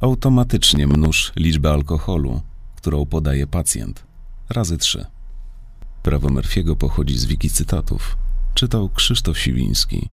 automatycznie mnóż liczbę alkoholu, którą podaje pacjent, razy trzy. Prawo Murphy'ego pochodzi z wiki cytatów. Czytał Krzysztof Siwiński.